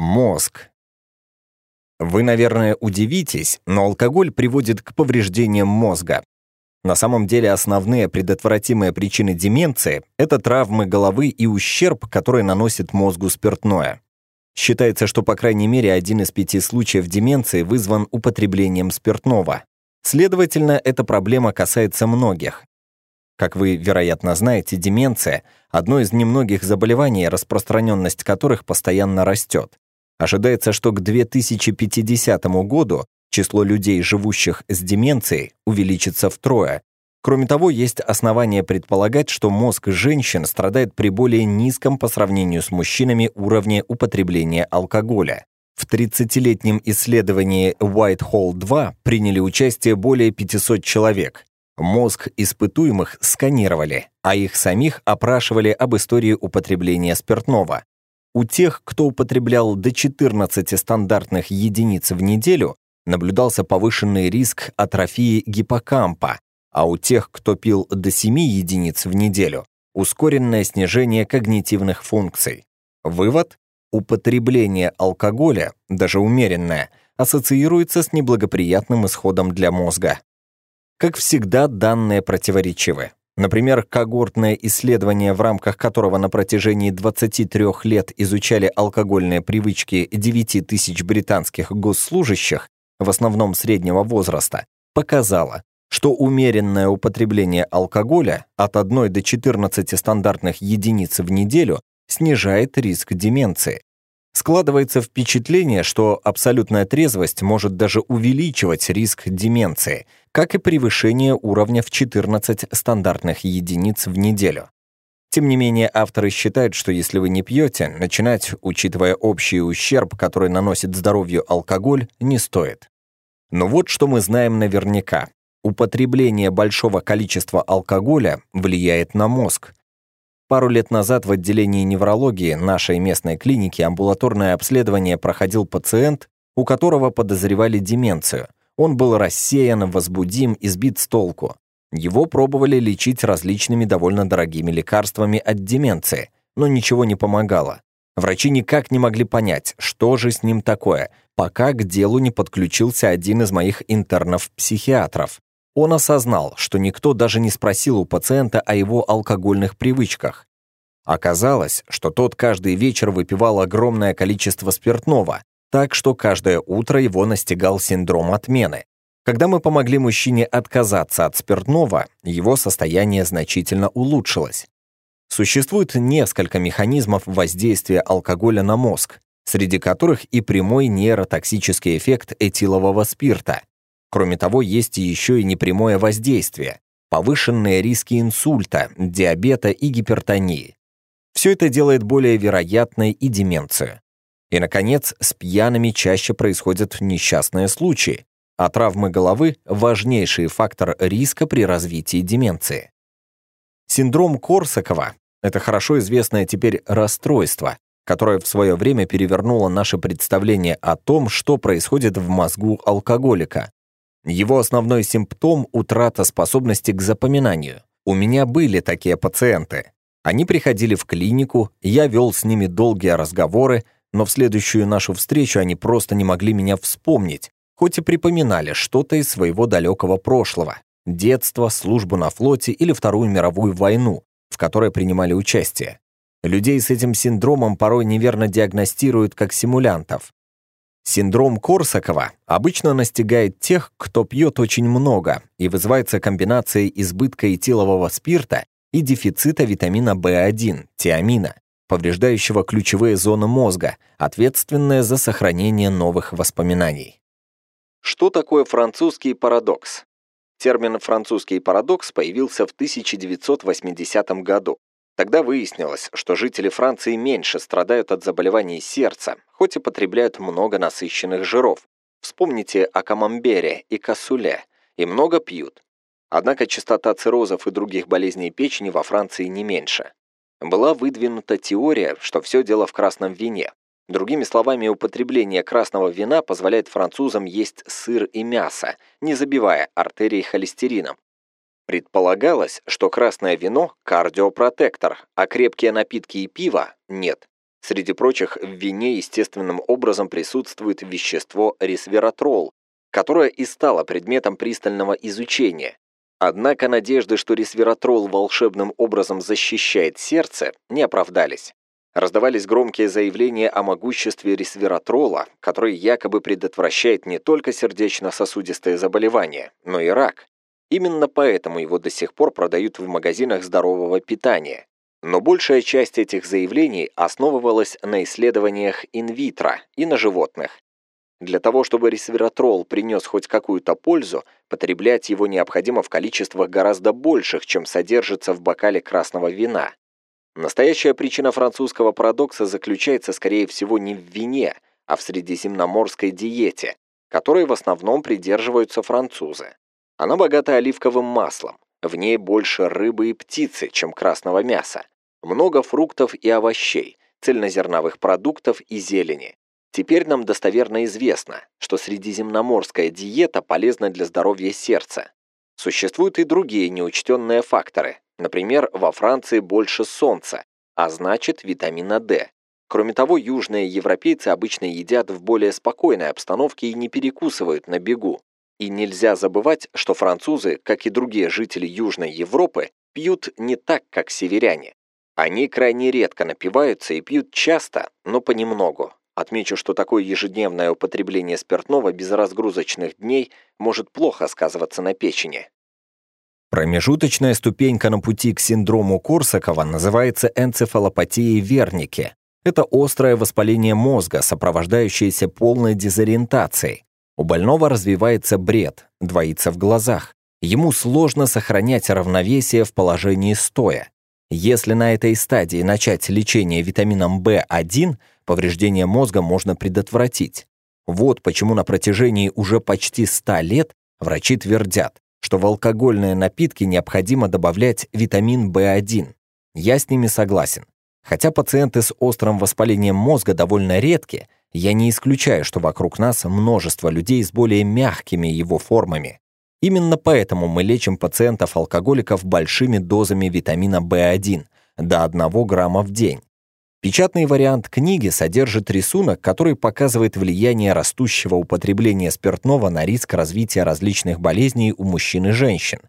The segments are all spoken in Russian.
мозг. Вы, наверное, удивитесь, но алкоголь приводит к повреждениям мозга. На самом деле основные предотвратимые причины деменции – это травмы головы и ущерб, который наносит мозгу спиртное. Считается, что по крайней мере один из пяти случаев деменции вызван употреблением спиртного. Следовательно, эта проблема касается многих. Как вы, вероятно, знаете, деменция – одно из немногих заболеваний, распространенность которых постоянно растет. Ожидается, что к 2050 году число людей, живущих с деменцией, увеличится втрое. Кроме того, есть основания предполагать, что мозг женщин страдает при более низком по сравнению с мужчинами уровне употребления алкоголя. В 30-летнем исследовании Whitehall-2 приняли участие более 500 человек. Мозг испытуемых сканировали, а их самих опрашивали об истории употребления спиртного. У тех, кто употреблял до 14 стандартных единиц в неделю, наблюдался повышенный риск атрофии гиппокампа, а у тех, кто пил до 7 единиц в неделю, ускоренное снижение когнитивных функций. Вывод – употребление алкоголя, даже умеренное, ассоциируется с неблагоприятным исходом для мозга. Как всегда, данные противоречивы. Например, когортное исследование, в рамках которого на протяжении 23 лет изучали алкогольные привычки 9 тысяч британских госслужащих, в основном среднего возраста, показало, что умеренное употребление алкоголя от 1 до 14 стандартных единиц в неделю снижает риск деменции. Складывается впечатление, что абсолютная трезвость может даже увеличивать риск деменции, как и превышение уровня в 14 стандартных единиц в неделю. Тем не менее, авторы считают, что если вы не пьете, начинать, учитывая общий ущерб, который наносит здоровью алкоголь, не стоит. Но вот что мы знаем наверняка. Употребление большого количества алкоголя влияет на мозг, Пару лет назад в отделении неврологии нашей местной клиники амбулаторное обследование проходил пациент, у которого подозревали деменцию. Он был рассеян, возбудим избит, сбит с толку. Его пробовали лечить различными довольно дорогими лекарствами от деменции, но ничего не помогало. Врачи никак не могли понять, что же с ним такое, пока к делу не подключился один из моих интернов-психиатров. Он осознал, что никто даже не спросил у пациента о его алкогольных привычках. Оказалось, что тот каждый вечер выпивал огромное количество спиртного, так что каждое утро его настигал синдром отмены. Когда мы помогли мужчине отказаться от спиртного, его состояние значительно улучшилось. Существует несколько механизмов воздействия алкоголя на мозг, среди которых и прямой нейротоксический эффект этилового спирта. Кроме того, есть еще и непрямое воздействие, повышенные риски инсульта, диабета и гипертонии. Все это делает более вероятной и деменцию. И, наконец, с пьяными чаще происходят несчастные случаи, а травмы головы – важнейший фактор риска при развитии деменции. Синдром Корсакова – это хорошо известное теперь расстройство, которое в свое время перевернуло наше представление о том, что происходит в мозгу алкоголика. Его основной симптом – утрата способности к запоминанию. У меня были такие пациенты. Они приходили в клинику, я вел с ними долгие разговоры, но в следующую нашу встречу они просто не могли меня вспомнить, хоть и припоминали что-то из своего далекого прошлого. Детство, службу на флоте или Вторую мировую войну, в которой принимали участие. Людей с этим синдромом порой неверно диагностируют как симулянтов. Синдром Корсакова обычно настигает тех, кто пьет очень много и вызывается комбинацией избытка этилового спирта и дефицита витамина В1, тиамина, повреждающего ключевые зоны мозга, ответственные за сохранение новых воспоминаний. Что такое французский парадокс? Термин «французский парадокс» появился в 1980 году. Тогда выяснилось, что жители Франции меньше страдают от заболеваний сердца, хоть и потребляют много насыщенных жиров. Вспомните о камамбере и косуле, и много пьют. Однако частота циррозов и других болезней печени во Франции не меньше. Была выдвинута теория, что все дело в красном вине. Другими словами, употребление красного вина позволяет французам есть сыр и мясо, не забивая артерии холестерином, Предполагалось, что красное вино – кардиопротектор, а крепкие напитки и пиво – нет. Среди прочих, в вине естественным образом присутствует вещество ресвератрол, которое и стало предметом пристального изучения. Однако надежды, что ресвератрол волшебным образом защищает сердце, не оправдались. Раздавались громкие заявления о могуществе ресвератрола, который якобы предотвращает не только сердечно-сосудистые заболевания, но и рак. Именно поэтому его до сих пор продают в магазинах здорового питания. Но большая часть этих заявлений основывалась на исследованиях инвитро и на животных. Для того, чтобы ресвератрол принес хоть какую-то пользу, потреблять его необходимо в количествах гораздо больших, чем содержится в бокале красного вина. Настоящая причина французского парадокса заключается, скорее всего, не в вине, а в средиземноморской диете, которой в основном придерживаются французы. Она богата оливковым маслом. В ней больше рыбы и птицы, чем красного мяса. Много фруктов и овощей, цельнозерновых продуктов и зелени. Теперь нам достоверно известно, что средиземноморская диета полезна для здоровья сердца. Существуют и другие неучтенные факторы. Например, во Франции больше солнца, а значит витамина D. Кроме того, южные европейцы обычно едят в более спокойной обстановке и не перекусывают на бегу. И нельзя забывать, что французы, как и другие жители Южной Европы, пьют не так, как северяне. Они крайне редко напиваются и пьют часто, но понемногу. Отмечу, что такое ежедневное употребление спиртного без разгрузочных дней может плохо сказываться на печени. Промежуточная ступенька на пути к синдрому Корсакова называется энцефалопатией Вернике. Это острое воспаление мозга, сопровождающееся полной дезориентацией. У больного развивается бред, двоится в глазах. Ему сложно сохранять равновесие в положении стоя. Если на этой стадии начать лечение витамином В1, повреждение мозга можно предотвратить. Вот почему на протяжении уже почти 100 лет врачи твердят, что в алкогольные напитки необходимо добавлять витамин В1. Я с ними согласен. Хотя пациенты с острым воспалением мозга довольно редки, я не исключаю, что вокруг нас множество людей с более мягкими его формами. Именно поэтому мы лечим пациентов-алкоголиков большими дозами витамина В1 до 1 грамма в день. Печатный вариант книги содержит рисунок, который показывает влияние растущего употребления спиртного на риск развития различных болезней у мужчин и женщин.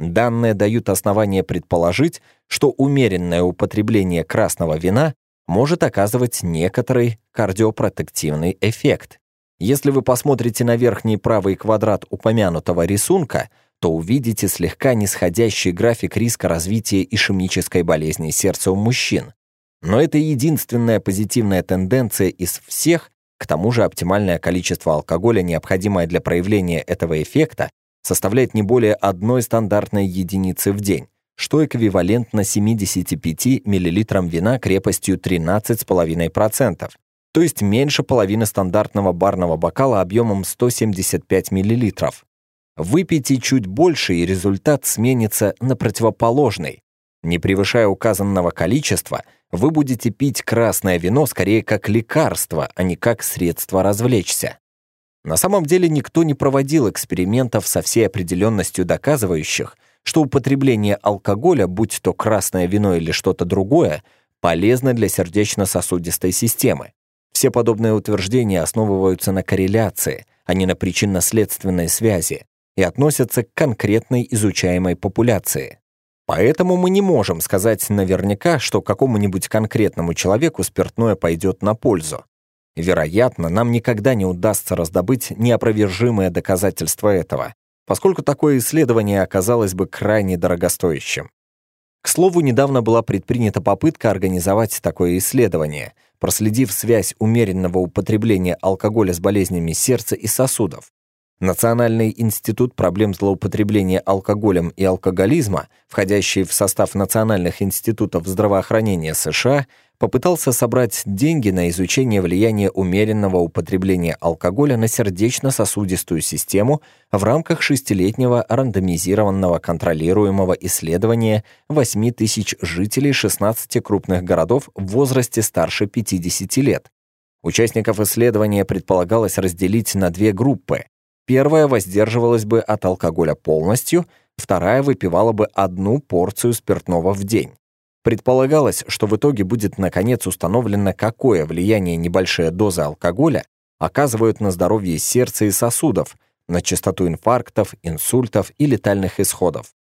Данные дают основание предположить, что умеренное употребление красного вина может оказывать некоторый кардиопротективный эффект. Если вы посмотрите на верхний правый квадрат упомянутого рисунка, то увидите слегка нисходящий график риска развития ишемической болезни сердца у мужчин. Но это единственная позитивная тенденция из всех, к тому же оптимальное количество алкоголя, необходимое для проявления этого эффекта, составляет не более одной стандартной единицы в день, что эквивалентно 75 мл вина крепостью 13,5%, то есть меньше половины стандартного барного бокала объемом 175 мл. Выпейте чуть больше, и результат сменится на противоположный. Не превышая указанного количества, вы будете пить красное вино скорее как лекарство, а не как средство развлечься. На самом деле никто не проводил экспериментов со всей определенностью доказывающих, что употребление алкоголя, будь то красное вино или что-то другое, полезно для сердечно-сосудистой системы. Все подобные утверждения основываются на корреляции, а не на причинно-следственной связи, и относятся к конкретной изучаемой популяции. Поэтому мы не можем сказать наверняка, что какому-нибудь конкретному человеку спиртное пойдет на пользу. Вероятно, нам никогда не удастся раздобыть неопровержимое доказательство этого, поскольку такое исследование оказалось бы крайне дорогостоящим. К слову, недавно была предпринята попытка организовать такое исследование, проследив связь умеренного употребления алкоголя с болезнями сердца и сосудов. Национальный институт проблем злоупотребления алкоголем и алкоголизма, входящий в состав национальных институтов здравоохранения США, попытался собрать деньги на изучение влияния умеренного употребления алкоголя на сердечно-сосудистую систему в рамках шестилетнего рандомизированного контролируемого исследования 8 тысяч жителей 16 крупных городов в возрасте старше 50 лет. Участников исследования предполагалось разделить на две группы. Первая воздерживалась бы от алкоголя полностью, вторая выпивала бы одну порцию спиртного в день. Предполагалось, что в итоге будет наконец установлено, какое влияние небольшая доза алкоголя оказывают на здоровье сердца и сосудов, на частоту инфарктов, инсультов и летальных исходов.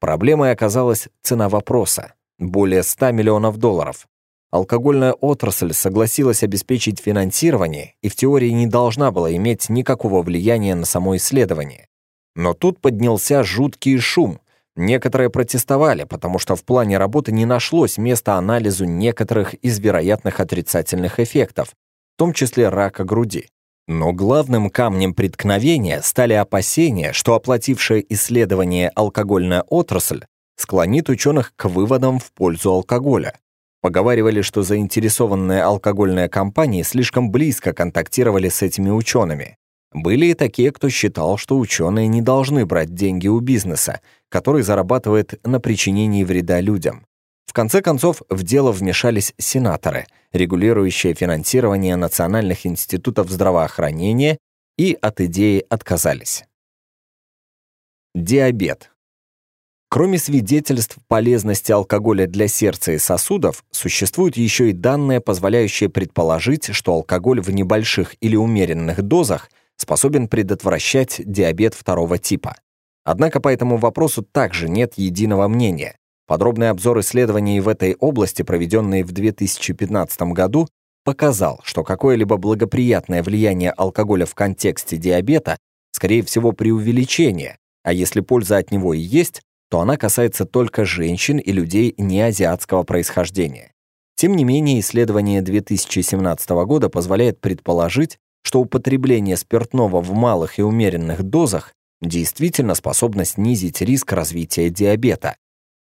Проблемой оказалась цена вопроса – более 100 миллионов долларов. Алкогольная отрасль согласилась обеспечить финансирование и в теории не должна была иметь никакого влияния на само исследование. Но тут поднялся жуткий шум – Некоторые протестовали, потому что в плане работы не нашлось места анализу некоторых из вероятных отрицательных эффектов, в том числе рака груди. Но главным камнем преткновения стали опасения, что оплатившее исследование алкогольная отрасль склонит ученых к выводам в пользу алкоголя. Поговаривали, что заинтересованные алкогольные компании слишком близко контактировали с этими учеными. Были и такие, кто считал, что ученые не должны брать деньги у бизнеса, который зарабатывает на причинении вреда людям. В конце концов, в дело вмешались сенаторы, регулирующие финансирование национальных институтов здравоохранения, и от идеи отказались. Диабет. Кроме свидетельств полезности алкоголя для сердца и сосудов, существуют еще и данные, позволяющие предположить, что алкоголь в небольших или умеренных дозах способен предотвращать диабет второго типа. Однако по этому вопросу также нет единого мнения. Подробный обзор исследований в этой области, проведенный в 2015 году, показал, что какое-либо благоприятное влияние алкоголя в контексте диабета, скорее всего, преувеличение, а если польза от него и есть, то она касается только женщин и людей неазиатского происхождения. Тем не менее, исследование 2017 года позволяет предположить, что употребление спиртного в малых и умеренных дозах действительно способна снизить риск развития диабета.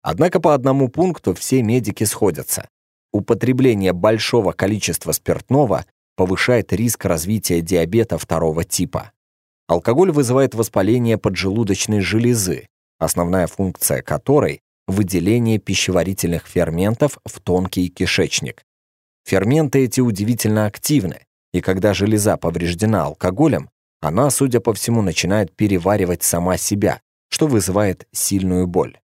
Однако по одному пункту все медики сходятся. Употребление большого количества спиртного повышает риск развития диабета второго типа. Алкоголь вызывает воспаление поджелудочной железы, основная функция которой – выделение пищеварительных ферментов в тонкий кишечник. Ферменты эти удивительно активны, и когда железа повреждена алкоголем, она, судя по всему, начинает переваривать сама себя, что вызывает сильную боль.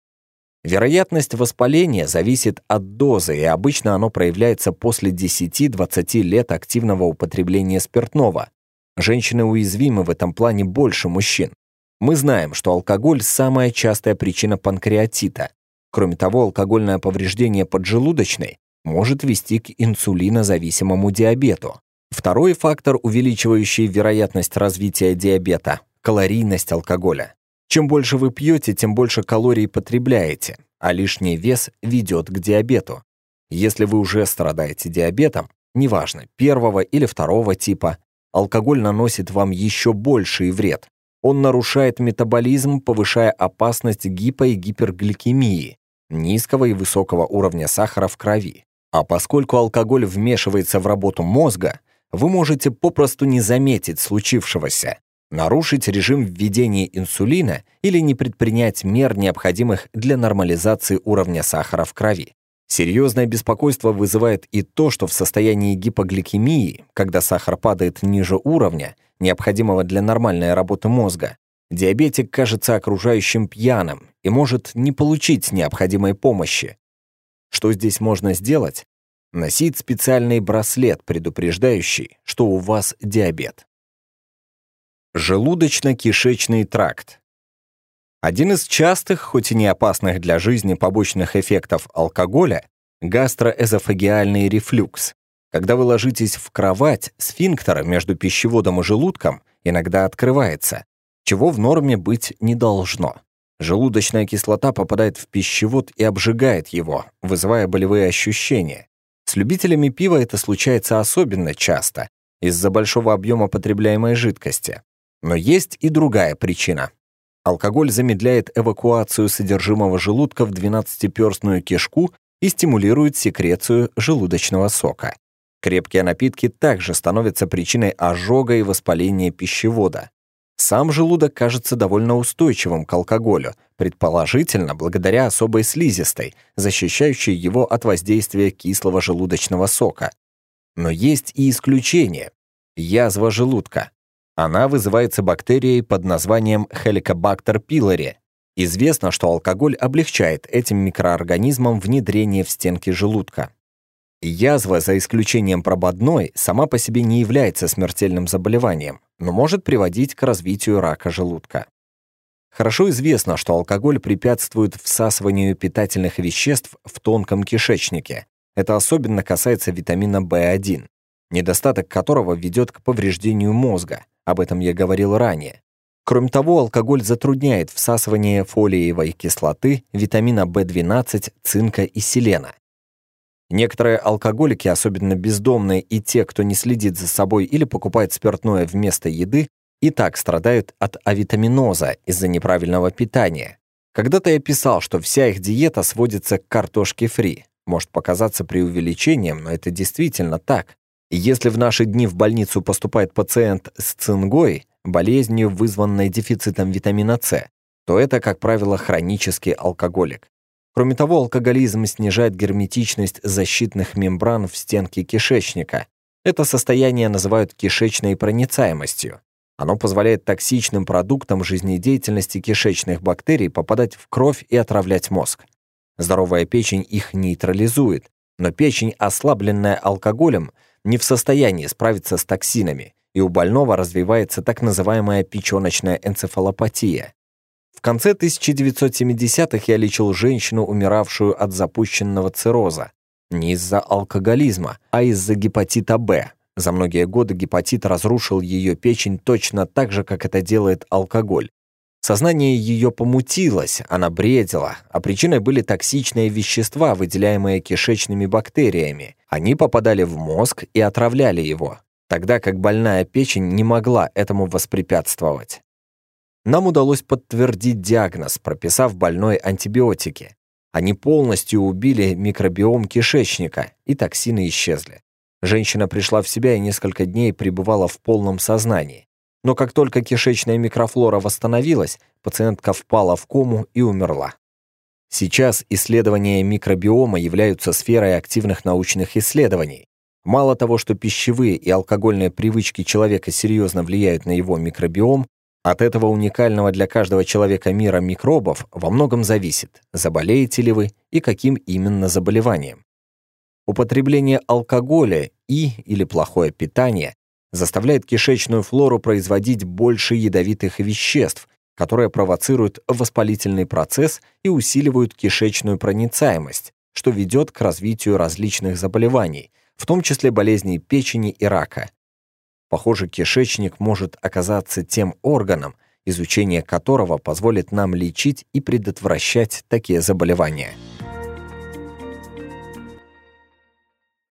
Вероятность воспаления зависит от дозы, и обычно оно проявляется после 10-20 лет активного употребления спиртного. Женщины уязвимы в этом плане больше мужчин. Мы знаем, что алкоголь – самая частая причина панкреатита. Кроме того, алкогольное повреждение поджелудочной может вести к инсулинозависимому диабету. Второй фактор, увеличивающий вероятность развития диабета – калорийность алкоголя. Чем больше вы пьете, тем больше калорий потребляете, а лишний вес ведет к диабету. Если вы уже страдаете диабетом, неважно, первого или второго типа, алкоголь наносит вам еще больший вред. Он нарушает метаболизм, повышая опасность гипо- и гипергликемии, низкого и высокого уровня сахара в крови. А поскольку алкоголь вмешивается в работу мозга, вы можете попросту не заметить случившегося, нарушить режим введения инсулина или не предпринять мер, необходимых для нормализации уровня сахара в крови. Серьезное беспокойство вызывает и то, что в состоянии гипогликемии, когда сахар падает ниже уровня, необходимого для нормальной работы мозга, диабетик кажется окружающим пьяным и может не получить необходимой помощи. Что здесь можно сделать? Носить специальный браслет, предупреждающий, что у вас диабет. Желудочно-кишечный тракт. Один из частых, хоть и не опасных для жизни побочных эффектов алкоголя – гастроэзофагиальный рефлюкс. Когда вы ложитесь в кровать, сфинктер между пищеводом и желудком иногда открывается, чего в норме быть не должно. Желудочная кислота попадает в пищевод и обжигает его, вызывая болевые ощущения любителями пива это случается особенно часто из-за большого объема потребляемой жидкости. Но есть и другая причина. Алкоголь замедляет эвакуацию содержимого желудка в 12-перстную кишку и стимулирует секрецию желудочного сока. Крепкие напитки также становятся причиной ожога и воспаления пищевода. Сам желудок кажется довольно устойчивым к алкоголю, предположительно благодаря особой слизистой, защищающей его от воздействия кислого желудочного сока. Но есть и исключение – язва желудка. Она вызывается бактерией под названием Helicobacter pylori. Известно, что алкоголь облегчает этим микроорганизмам внедрение в стенки желудка. Язва, за исключением прободной, сама по себе не является смертельным заболеванием но может приводить к развитию рака желудка. Хорошо известно, что алкоголь препятствует всасыванию питательных веществ в тонком кишечнике. Это особенно касается витамина В1, недостаток которого ведет к повреждению мозга. Об этом я говорил ранее. Кроме того, алкоголь затрудняет всасывание фолиевой кислоты, витамина В12, цинка и селена. Некоторые алкоголики, особенно бездомные и те, кто не следит за собой или покупает спиртное вместо еды, и так страдают от авитаминоза из-за неправильного питания. Когда-то я писал, что вся их диета сводится к картошке фри. Может показаться преувеличением, но это действительно так. Если в наши дни в больницу поступает пациент с цингой, болезнью, вызванной дефицитом витамина С, то это, как правило, хронический алкоголик. Кроме того, алкоголизм снижает герметичность защитных мембран в стенке кишечника. Это состояние называют кишечной проницаемостью. Оно позволяет токсичным продуктам жизнедеятельности кишечных бактерий попадать в кровь и отравлять мозг. Здоровая печень их нейтрализует, но печень, ослабленная алкоголем, не в состоянии справиться с токсинами, и у больного развивается так называемая печеночная энцефалопатия. В конце 1970-х я лечил женщину, умиравшую от запущенного цирроза. Не из-за алкоголизма, а из-за гепатита Б. За многие годы гепатит разрушил ее печень точно так же, как это делает алкоголь. Сознание ее помутилось, она бредила, а причиной были токсичные вещества, выделяемые кишечными бактериями. Они попадали в мозг и отравляли его, тогда как больная печень не могла этому воспрепятствовать нам удалось подтвердить диагноз, прописав больной антибиотики. Они полностью убили микробиом кишечника, и токсины исчезли. Женщина пришла в себя и несколько дней пребывала в полном сознании. Но как только кишечная микрофлора восстановилась, пациентка впала в кому и умерла. Сейчас исследования микробиома являются сферой активных научных исследований. Мало того, что пищевые и алкогольные привычки человека серьезно влияют на его микробиом, от этого уникального для каждого человека мира микробов во многом зависит, заболеете ли вы и каким именно заболеванием. Употребление алкоголя и или плохое питание заставляет кишечную флору производить больше ядовитых веществ, которые провоцируют воспалительный процесс и усиливают кишечную проницаемость, что ведет к развитию различных заболеваний, в том числе болезней печени и рака, Похоже, кишечник может оказаться тем органом, изучение которого позволит нам лечить и предотвращать такие заболевания.